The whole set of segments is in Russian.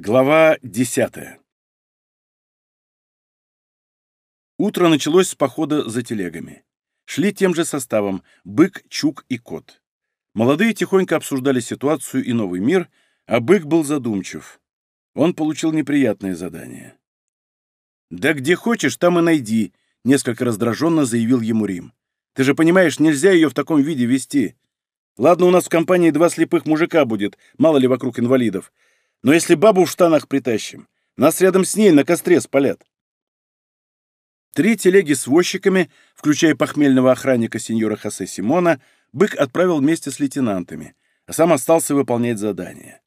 Глава десятая Утро началось с похода за телегами. Шли тем же составом — бык, чук и кот. Молодые тихонько обсуждали ситуацию и новый мир, а бык был задумчив. Он получил неприятное задание. «Да где хочешь, там и найди», — несколько раздраженно заявил ему Рим. «Ты же понимаешь, нельзя ее в таком виде вести. Ладно, у нас в компании два слепых мужика будет, мало ли вокруг инвалидов. Но если бабу в штанах притащим, нас рядом с ней на костре спалят. Три телеги с возчиками, включая похмельного охранника сеньора Хосе Симона, бык отправил вместе с лейтенантами, а сам остался выполнять задание.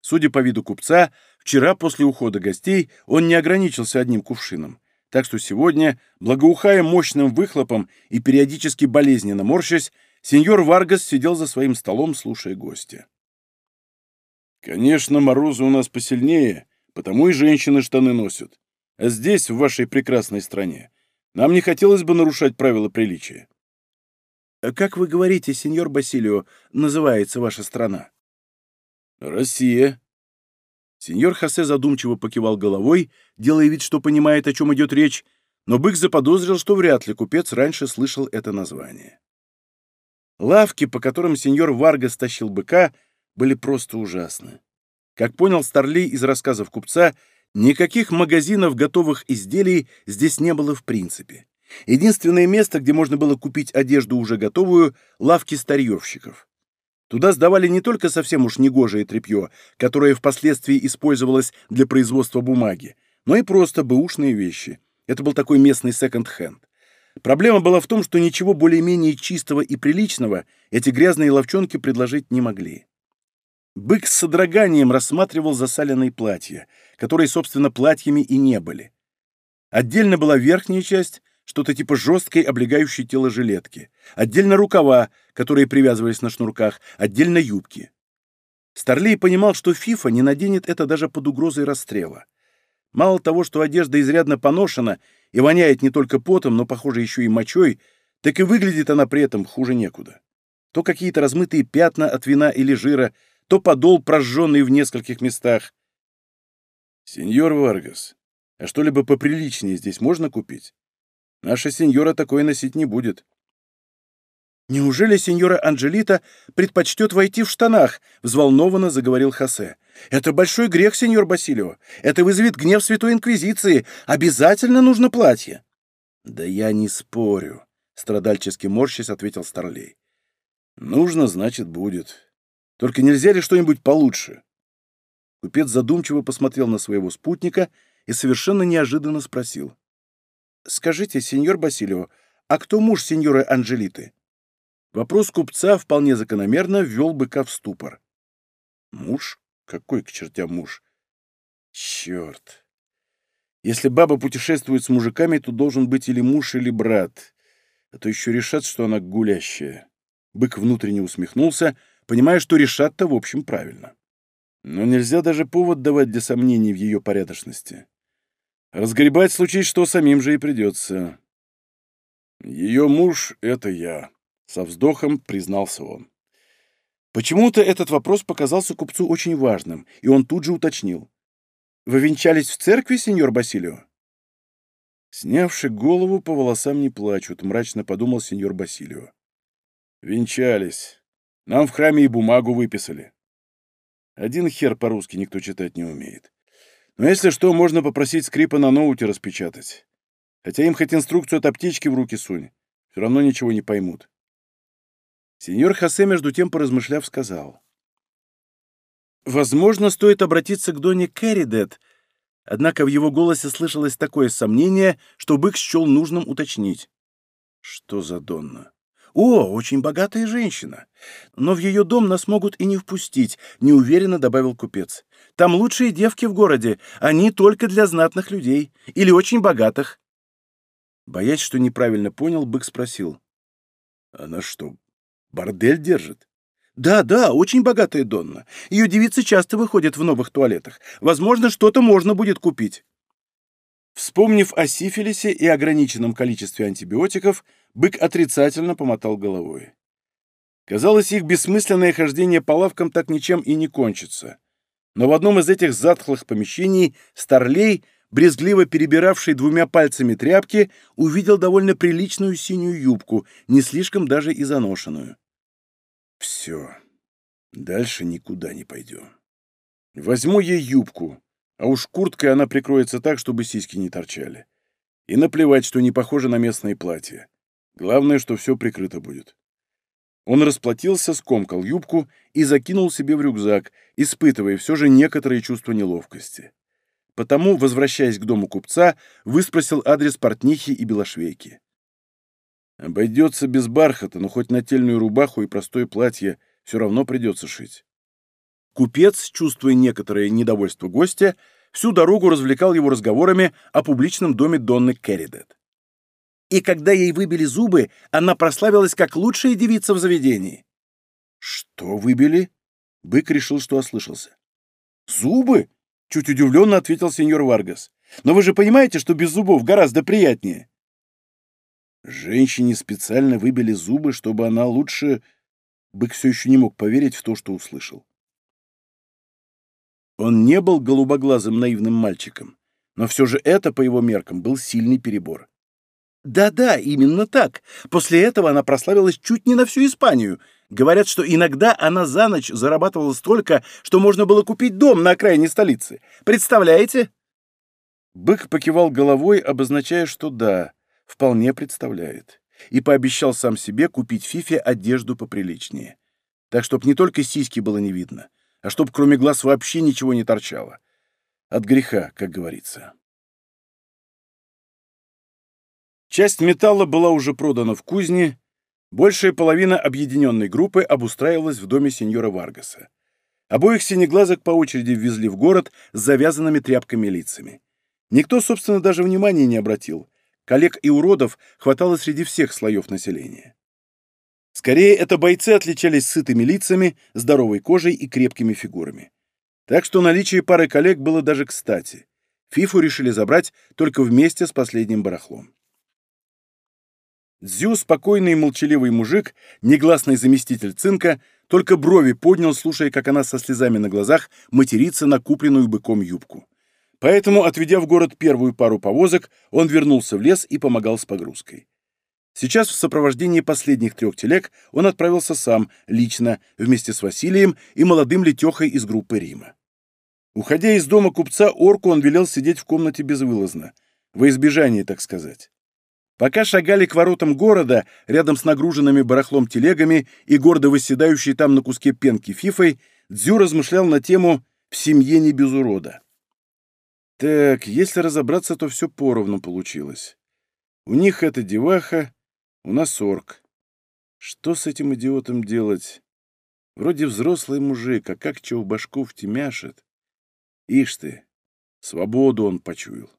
Судя по виду купца, вчера после ухода гостей он не ограничился одним кувшином, так что сегодня, благоухая мощным выхлопом и периодически болезненно морщась, сеньор Варгас сидел за своим столом, слушая гостя. Конечно, морозы у нас посильнее, потому и женщины штаны носят. А здесь, в вашей прекрасной стране, нам не хотелось бы нарушать правила приличия. А как вы говорите, сеньор Басилио, называется ваша страна? Россия. Сеньор Хосе задумчиво покивал головой, делая вид, что понимает, о чем идет речь, но бык заподозрил, что вряд ли купец раньше слышал это название. Лавки, по которым сеньор Варгас тащил быка, были просто ужасны. Как понял Старлей из рассказов купца, никаких магазинов готовых изделий здесь не было в принципе. Единственное место, где можно было купить одежду уже готовую — лавки старьевщиков. Туда сдавали не только совсем уж негожее тряпье, которое впоследствии использовалось для производства бумаги, но и просто бэушные вещи. Это был такой местный секонд-хенд. Проблема была в том, что ничего более-менее чистого и приличного эти грязные ловчонки предложить не могли. Бык с содроганием рассматривал засаленные платья, которые, собственно, платьями и не были. Отдельно была верхняя часть, что-то типа жесткой, облегающей тело жилетки. Отдельно рукава, которые привязывались на шнурках, отдельно юбки. Старлей понимал, что Фифа не наденет это даже под угрозой расстрела. Мало того, что одежда изрядно поношена и воняет не только потом, но, похоже, еще и мочой, так и выглядит она при этом хуже некуда. То какие-то размытые пятна от вина или жира — то подол, прожженный в нескольких местах. «Сеньор Варгас, а что-либо поприличнее здесь можно купить? Наша сеньора такое носить не будет». «Неужели сеньора Анджелита предпочтет войти в штанах?» — взволнованно заговорил Хосе. «Это большой грех, сеньор Басилио. Это вызовет гнев Святой Инквизиции. Обязательно нужно платье». «Да я не спорю», — страдальчески морщись ответил Старлей. «Нужно, значит, будет. Только нельзя ли что-нибудь получше?» Купец задумчиво посмотрел на своего спутника и совершенно неожиданно спросил. «Скажите, сеньор Басилио, а кто муж сеньоры Анжелиты?» Вопрос купца вполне закономерно ввел быка в ступор. «Муж? Какой к чертям муж? Черт! Если баба путешествует с мужиками, то должен быть или муж, или брат, а то еще решат, что она гулящая». Бык внутренне усмехнулся, понимая, что решат-то в общем правильно. Но нельзя даже повод давать для сомнений в ее порядочности. Разгребать случись, что самим же и придется. Ее муж — это я, — со вздохом признался он. Почему-то этот вопрос показался купцу очень важным, и он тут же уточнил. «Вы венчались в церкви, сеньор Басилио?» Снявши голову, по волосам не плачут, мрачно подумал сеньор Басилио. «Венчались. Нам в храме и бумагу выписали. Один хер по-русски никто читать не умеет. Но если что, можно попросить скрипа на ноуте распечатать. Хотя им хоть инструкцию от аптечки в руки сунь. Все равно ничего не поймут. Сеньор Хосе, между тем, поразмышляв, сказал. «Возможно, стоит обратиться к Доне Кэрридет». Однако в его голосе слышалось такое сомнение, что бык счел нужным уточнить. «Что за Донна?» «О, очень богатая женщина. Но в ее дом нас могут и не впустить», — неуверенно добавил купец. «Там лучшие девки в городе. Они только для знатных людей. Или очень богатых». Боясь, что неправильно понял, бык спросил. «Она что, бордель держит?» «Да, да, очень богатая Донна. Ее девицы часто выходят в новых туалетах. Возможно, что-то можно будет купить». Вспомнив о сифилисе и ограниченном количестве антибиотиков, бык отрицательно помотал головой. Казалось, их бессмысленное хождение по лавкам так ничем и не кончится. но в одном из этих затхлых помещений Старлей, брезгливо перебиравший двумя пальцами тряпки, увидел довольно приличную синюю юбку, не слишком даже и заношенную. Все. Дальше никуда не пойдем. Возьму ей юбку, а уж курткой она прикроется так, чтобы сиськи не торчали. И наплевать, что не похоже на местное платье. Главное, что все прикрыто будет. Он расплатился, скомкал юбку и закинул себе в рюкзак, испытывая все же некоторые чувства неловкости. Потому, возвращаясь к дому купца, выспросил адрес портнихи и белошвейки. Обойдется без бархата, но хоть нательную рубаху и простое платье все равно придется шить. Купец, чувствуя некоторое недовольство гостя, всю дорогу развлекал его разговорами о публичном доме Донны Керридет. И когда ей выбили зубы, она прославилась как лучшая девица в заведении. «Что выбили?» Бык решил, что ослышался. «Зубы?» — чуть удивленно ответил сеньор Варгас. «Но вы же понимаете, что без зубов гораздо приятнее». Женщине специально выбили зубы, чтобы она лучше... Бык все еще не мог поверить в то, что услышал. Он не был голубоглазым наивным мальчиком, но все же это, по его меркам, был сильный перебор. Да-да, именно так. После этого она прославилась чуть не на всю Испанию. Говорят, что иногда она за ночь зарабатывала столько, что можно было купить дом на окраине столицы. Представляете? Бык покивал головой, обозначая, что да, вполне представляет. И пообещал сам себе купить Фифе одежду поприличнее. Так, чтоб не только сиськи было не видно, а чтоб кроме глаз вообще ничего не торчало. От греха, как говорится. Часть металла была уже продана в кузне, большая половина объединенной группы обустраивалась в доме сеньора Варгаса. Обоих синеглазок по очереди ввезли в город с завязанными тряпками лицами. Никто, собственно, даже внимания не обратил. Коллег и уродов хватало среди всех слоев населения. Скорее, это бойцы отличались сытыми лицами, здоровой кожей и крепкими фигурами. Так что наличие пары коллег было даже кстати. Фифу решили забрать только вместе с последним барахлом. Дзю, спокойный и молчаливый мужик, негласный заместитель цинка, только брови поднял, слушая, как она со слезами на глазах матерится на купленную быком юбку. Поэтому, отведя в город первую пару повозок, он вернулся в лес и помогал с погрузкой. Сейчас в сопровождении последних трех телег он отправился сам, лично, вместе с Василием и молодым летехой из группы Рима. Уходя из дома купца, орку он велел сидеть в комнате безвылазно, во избежание, так сказать. Пока шагали к воротам города, рядом с нагруженными барахлом телегами и гордо восседающей там на куске пенки фифой, Дзю размышлял на тему «в семье не без урода». Так, если разобраться, то все поровну получилось. У них это деваха, у нас орк. Что с этим идиотом делать? Вроде взрослый мужик, а как чего башку втемяшет. Ишь ты, свободу он почуял.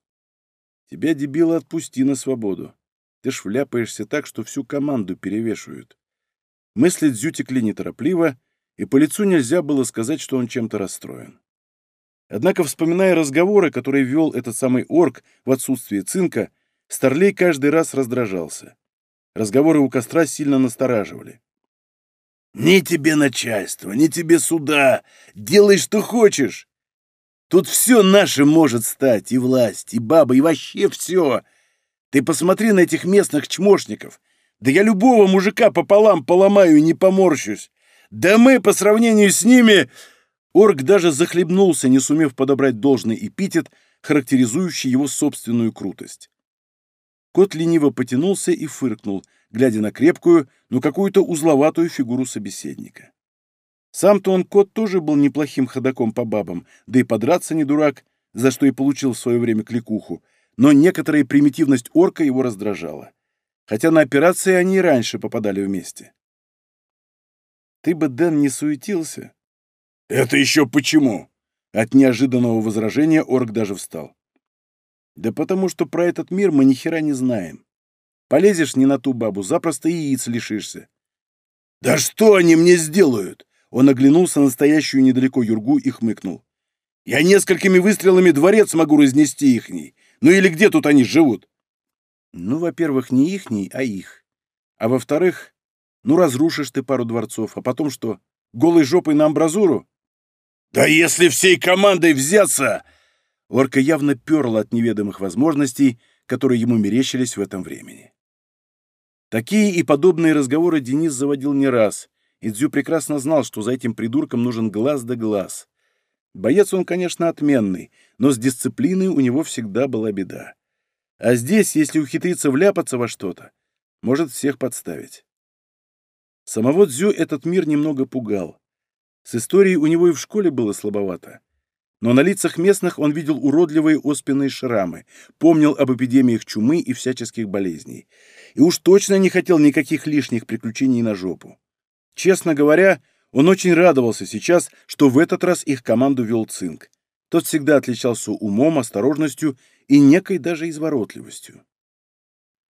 Тебя, дебила, отпусти на свободу. Ты ж вляпаешься так, что всю команду перевешивают. Мысли Дзю текли неторопливо, и по лицу нельзя было сказать, что он чем-то расстроен. Однако, вспоминая разговоры, которые вел этот самый орк в отсутствие цинка, Старлей каждый раз раздражался. Разговоры у костра сильно настораживали. «Ни тебе начальство, ни тебе суда. Делай, что хочешь. Тут все наше может стать, и власть, и баба, и вообще все. Ты посмотри на этих местных чмошников. Да я любого мужика пополам поломаю и не поморщусь. Да мы, по сравнению с ними...» Орк даже захлебнулся, не сумев подобрать должный эпитет, характеризующий его собственную крутость. Кот лениво потянулся и фыркнул, глядя на крепкую, но какую-то узловатую фигуру собеседника. Сам-то он, кот, тоже был неплохим ходаком по бабам, да и подраться не дурак, за что и получил в свое время кликуху, но некоторая примитивность орка его раздражала. Хотя на операции они и раньше попадали вместе. «Ты бы, Дэн, не суетился?» «Это еще почему?» От неожиданного возражения орк даже встал. «Да потому что про этот мир мы ни хера не знаем. Полезешь не на ту бабу, запросто яиц лишишься». «Да что они мне сделают?» Он оглянулся на стоящую недалеко юргу и хмыкнул. «Я несколькими выстрелами дворец могу разнести ихний. Ну или где тут они живут? Ну, во-первых, не ихний, а их. А во-вторых, ну разрушишь ты пару дворцов, а потом что, голой жопой на амбразуру? «Да если всей командой взяться!» Орка явно перла от неведомых возможностей, которые ему мерещились в этом времени. Такие и подобные разговоры Денис заводил не раз, и Дзю прекрасно знал, что за этим придурком нужен глаз да глаз. Боец он, конечно, отменный, но с дисциплиной у него всегда была беда. А здесь, если ухитриться вляпаться во что-то, может всех подставить. Самого Дзю этот мир немного пугал. С историей у него и в школе было слабовато. Но на лицах местных он видел уродливые оспенные шрамы, помнил об эпидемиях чумы и всяческих болезней. И уж точно не хотел никаких лишних приключений на жопу. Честно говоря, он очень радовался сейчас, что в этот раз их команду вел Цинк. Тот всегда отличался умом, осторожностью и некой даже изворотливостью.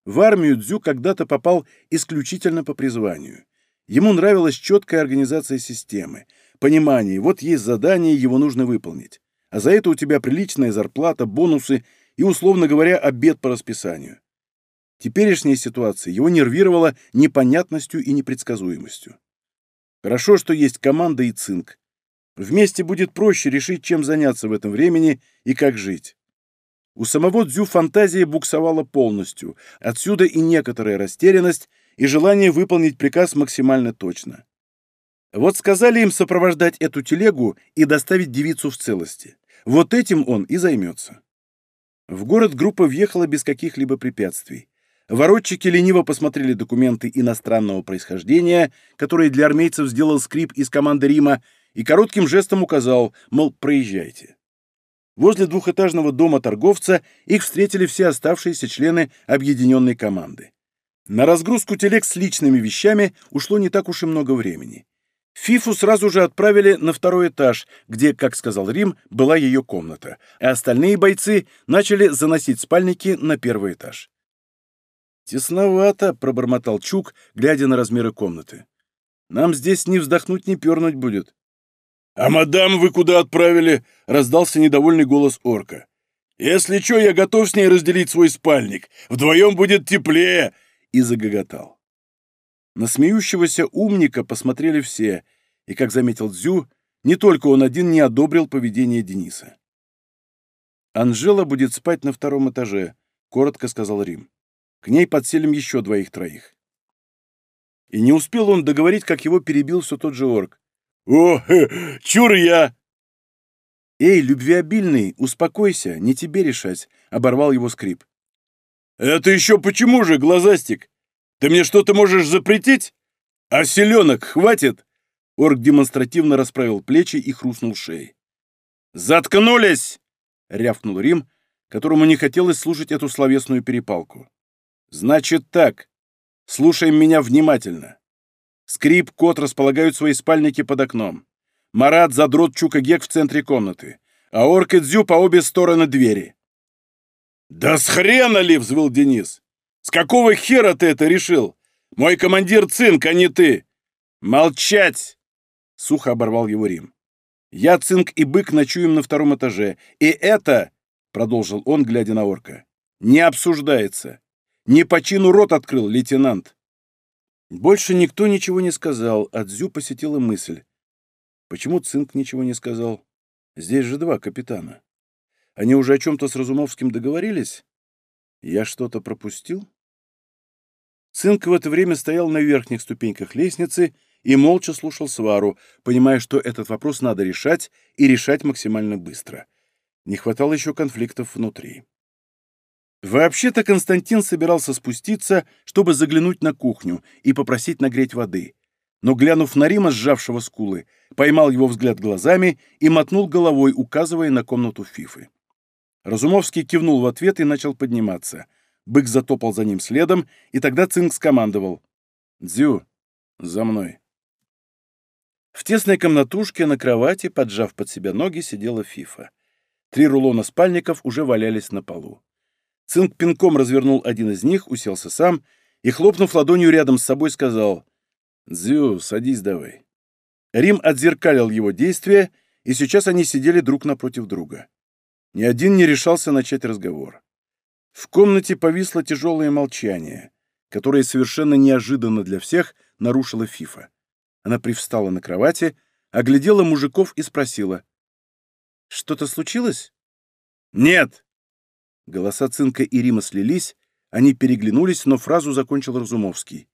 В армию Дзю когда-то попал исключительно по призванию. Ему нравилась четкая организация системы, понимание, вот есть задание, его нужно выполнить. А за это у тебя приличная зарплата, бонусы и, условно говоря, обед по расписанию. Теперешняя ситуация его нервировала непонятностью и непредсказуемостью. Хорошо, что есть команда и цинк. Вместе будет проще решить, чем заняться в этом времени и как жить. У самого Дзю фантазия буксовала полностью, отсюда и некоторая растерянность и желание выполнить приказ максимально точно. Вот сказали им сопровождать эту телегу и доставить девицу в целости. Вот этим он и займется. В город группа въехала без каких-либо препятствий. Воротчики лениво посмотрели документы иностранного происхождения, которые для армейцев сделал скрип из команды Рима, и коротким жестом указал, мол, проезжайте. Возле двухэтажного дома торговца их встретили все оставшиеся члены объединенной команды. На разгрузку телег с личными вещами ушло не так уж и много времени. Фифу сразу же отправили на второй этаж, где, как сказал Рим, была ее комната, а остальные бойцы начали заносить спальники на первый этаж. «Тесновато», — пробормотал Чук, глядя на размеры комнаты. «Нам здесь ни вздохнуть, ни пернуть будет». «А мадам вы куда отправили?» — раздался недовольный голос орка. «Если что, я готов с ней разделить свой спальник. Вдвоем будет теплее!» И загоготал. На смеющегося умника посмотрели все, и, как заметил Дзю, не только он один не одобрил поведение Дениса. «Анжела будет спать на втором этаже», — коротко сказал Рим. К ней подселим еще двоих-троих. И не успел он договорить, как его перебил все тот же орк. «О, хе, чур я!» «Эй, любвеобильный, успокойся, не тебе решать», — оборвал его скрип. «Это еще почему же, глазастик? Ты мне что-то можешь запретить? А селенок хватит?» Орк демонстративно расправил плечи и хрустнул шеей. «Заткнулись!» — рявкнул Рим, которому не хотелось слушать эту словесную перепалку. Значит так. Слушаем меня внимательно. Скрип, кот располагают свои спальники под окном. Марат задрот Чукагек в центре комнаты, а Орк и Дзю по обе стороны двери. «Да с хрена ли!» — взвыл Денис. «С какого хера ты это решил? Мой командир Цинк, а не ты!» «Молчать!» — сухо оборвал его Рим. «Я, Цинк и Бык ночуем на втором этаже, и это, — продолжил он, глядя на орка, — не обсуждается. Не по чину рот открыл, лейтенант. Больше никто ничего не сказал, а Дзю посетила мысль. Почему Цинк ничего не сказал? Здесь же два капитана. Они уже о чем-то с Разумовским договорились? Я что-то пропустил? Цинк в это время стоял на верхних ступеньках лестницы и молча слушал свару, понимая, что этот вопрос надо решать и решать максимально быстро. Не хватало еще конфликтов внутри. Вообще-то Константин собирался спуститься, чтобы заглянуть на кухню и попросить нагреть воды. Но, глянув на Рима, сжавшего скулы, поймал его взгляд глазами и мотнул головой, указывая на комнату Фифы. Разумовский кивнул в ответ и начал подниматься. Бык затопал за ним следом, и тогда Цинк скомандовал. «Дзю, за мной». В тесной комнатушке на кровати, поджав под себя ноги, сидела Фифа. Три рулона спальников уже валялись на полу. Цинк пинком развернул один из них, уселся сам и, хлопнув ладонью рядом с собой, сказал «Дзю, садись давай». Рим отзеркалил его действия, и сейчас они сидели друг напротив друга. Ни один не решался начать разговор. В комнате повисло тяжелое молчание, которое совершенно неожиданно для всех нарушила Фифа. Она привстала на кровати, оглядела мужиков и спросила Что-то случилось?» «Нет!» Голоса Цинка и Рима слились, они переглянулись, но фразу закончил Разумовский.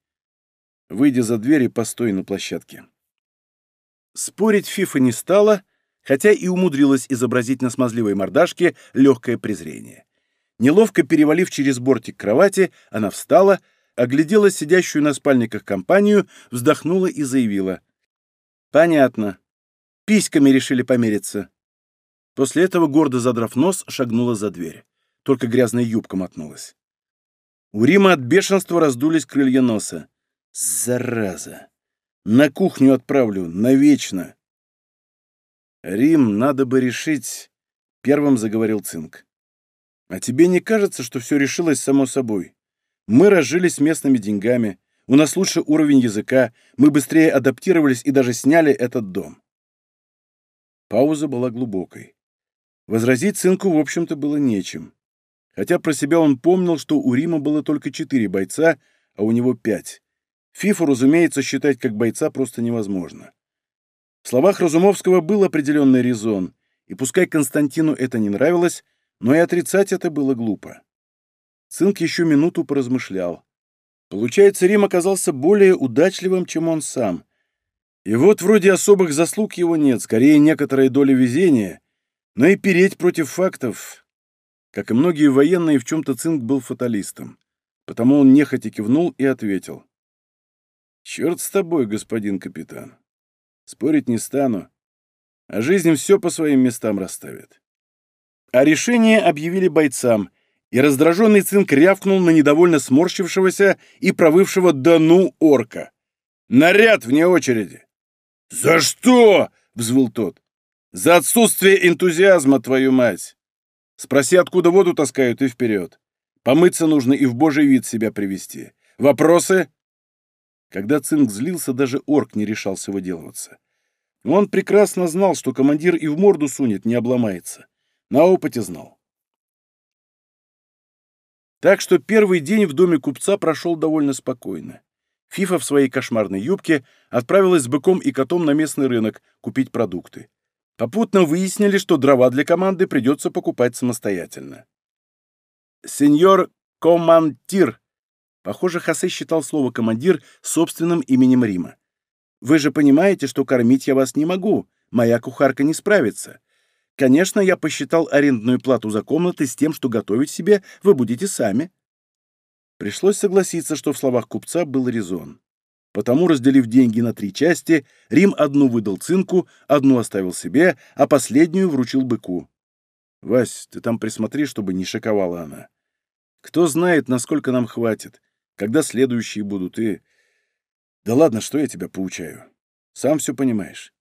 «Выйди за дверь и постой на площадке». Спорить Фифа не стала, хотя и умудрилась изобразить на смазливой мордашке легкое презрение. Неловко перевалив через бортик кровати, она встала, оглядела сидящую на спальниках компанию, вздохнула и заявила. «Понятно. Письками решили помериться». После этого, гордо задрав нос, шагнула за дверь. Только грязная юбка мотнулась. У Рима от бешенства раздулись крылья носа. «Зараза! На кухню отправлю, навечно!» «Рим, надо бы решить...» — первым заговорил Цинк. «А тебе не кажется, что все решилось само собой? Мы разжились местными деньгами, у нас лучше уровень языка, мы быстрее адаптировались и даже сняли этот дом». Пауза была глубокой. Возразить Цинку, в общем-то, было нечем хотя про себя он помнил, что у Рима было только четыре бойца, а у него пять. Фифу, разумеется, считать как бойца просто невозможно. В словах Разумовского был определенный резон, и пускай Константину это не нравилось, но и отрицать это было глупо. Цинк еще минуту поразмышлял. Получается, Рим оказался более удачливым, чем он сам. И вот вроде особых заслуг его нет, скорее некоторая доля везения, но и переть против фактов как и многие военные, в чем-то Цинк был фаталистом. Потому он нехотя кивнул и ответил. «Черт с тобой, господин капитан. Спорить не стану. А жизнь все по своим местам расставит». А решение объявили бойцам, и раздраженный Цинк рявкнул на недовольно сморщившегося и провывшего «да ну» орка. «Наряд вне очереди!» «За что?» — взвыл тот. «За отсутствие энтузиазма, твою мать!» Спроси, откуда воду таскают, и вперед. Помыться нужно и в божий вид себя привести. Вопросы?» Когда Цинк злился, даже орк не решался выделываться. Он прекрасно знал, что командир и в морду сунет, не обломается. На опыте знал. Так что первый день в доме купца прошел довольно спокойно. Фифа в своей кошмарной юбке отправилась с быком и котом на местный рынок купить продукты. Попутно выяснили, что дрова для команды придется покупать самостоятельно. «Сеньор командир», похоже, Хосе считал слово «командир» собственным именем Рима. «Вы же понимаете, что кормить я вас не могу, моя кухарка не справится. Конечно, я посчитал арендную плату за комнаты с тем, что готовить себе вы будете сами». Пришлось согласиться, что в словах купца был резон. Потому, разделив деньги на три части, Рим одну выдал цинку, одну оставил себе, а последнюю вручил быку. «Вась, ты там присмотри, чтобы не шиковала она. Кто знает, насколько нам хватит, когда следующие будут, и... Да ладно, что я тебя поучаю? Сам все понимаешь.